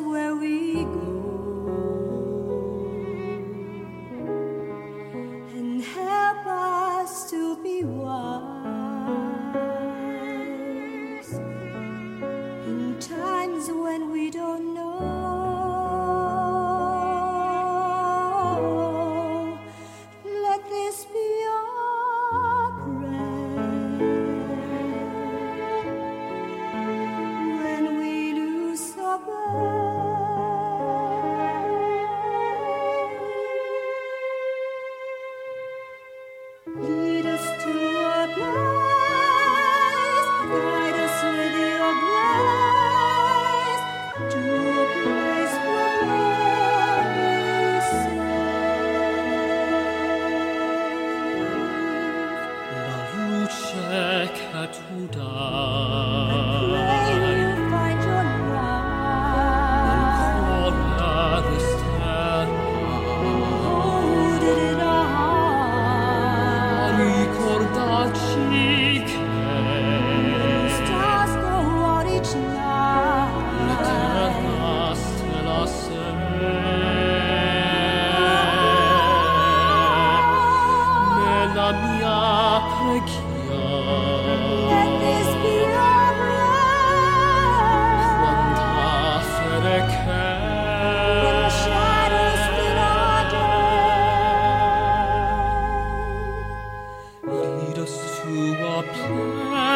where we go. And help us to be wise in times when we don't 出征 이럴 수 없네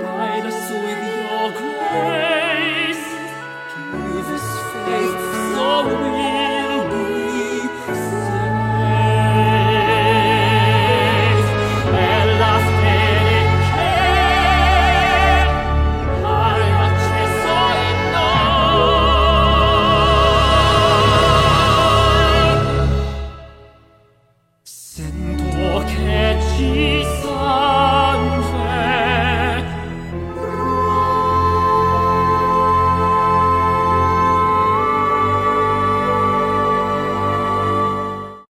Guide us with your grace. Give us faith.